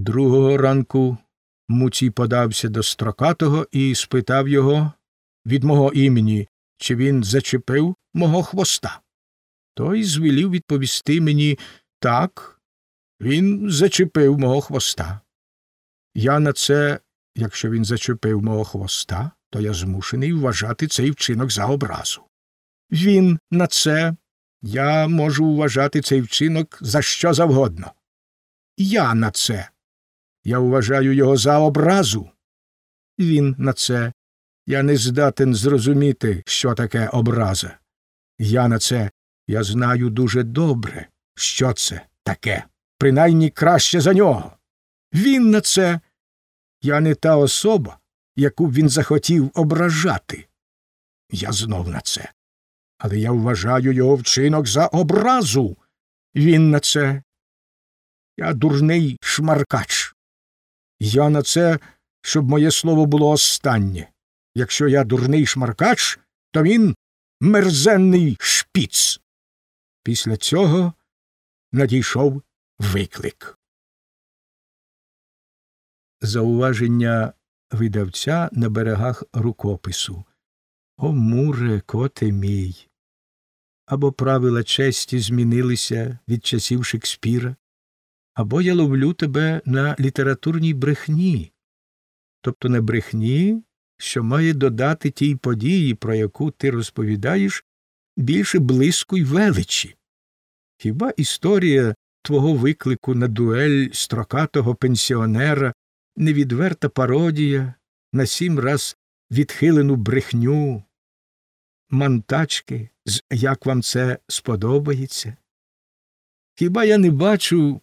Другого ранку Муцій подався до строкатого і спитав його від мого імені, чи він зачепив мого хвоста. Той звелів відповісти мені так, він зачепив мого хвоста. Я на це, якщо він зачепив мого хвоста, то я змушений вважати цей вчинок за образу. Він на це, я можу вважати цей вчинок за що завгодно. Я на це. Я вважаю його за образу. Він на це. Я не здатен зрозуміти, що таке образа. Я на це. Я знаю дуже добре, що це таке, принаймні краще за нього. Він на це. Я не та особа, яку б він захотів ображати. Я знов на це. Але я вважаю його вчинок за образу. Він на це. Я дурний шмаркач. Я на це, щоб моє слово було останнє. Якщо я дурний шмаркач, то він мерзенний шпіц. Після цього надійшов виклик. Зауваження видавця на берегах рукопису. О, муре, коте мій. Або правила честі змінилися від часів Шекспіра, або я ловлю тебе на літературній брехні, тобто на брехні, що має додати тій події, про яку ти розповідаєш, більше блиску й величі. Хіба історія твого виклику на дуель строкатого пенсіонера невідверта пародія на сім раз відхилену брехню, мантачки, з як вам це сподобається? Хіба я не бачу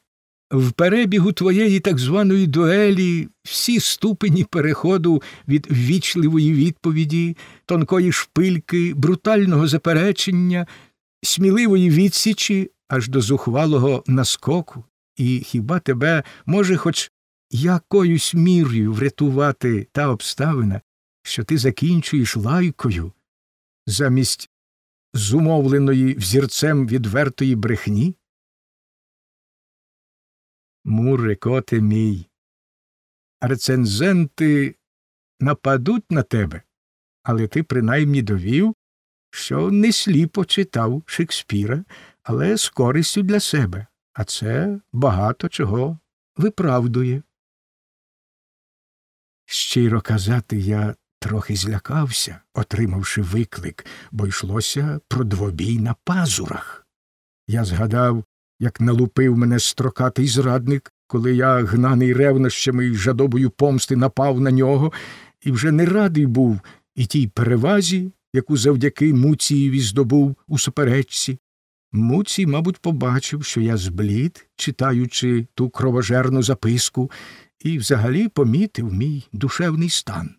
в перебігу твоєї так званої дуелі всі ступені переходу від ввічливої відповіді, тонкої шпильки, брутального заперечення, сміливої відсічі аж до зухвалого наскоку, і хіба тебе може хоч якоюсь мірою врятувати та обставина, що ти закінчуєш лайкою замість зумовленої взірцем відвертої брехні? Муре, коте мій, рецензенти нападуть на тебе, але ти принаймні довів, що не сліпо читав Шекспіра, але з користю для себе, а це багато чого виправдує. Щиро казати, я трохи злякався, отримавши виклик, бо йшлося про двобій на пазурах. Я згадав, як налупив мене строкатий зрадник, коли я, гнаний ревнощами й жадобою помсти, напав на нього, і вже не радий був і тій перевазі, яку завдяки Муцієві здобув у суперечці. Муцій, мабуть, побачив, що я зблід, читаючи ту кровожерну записку, і взагалі помітив мій душевний стан.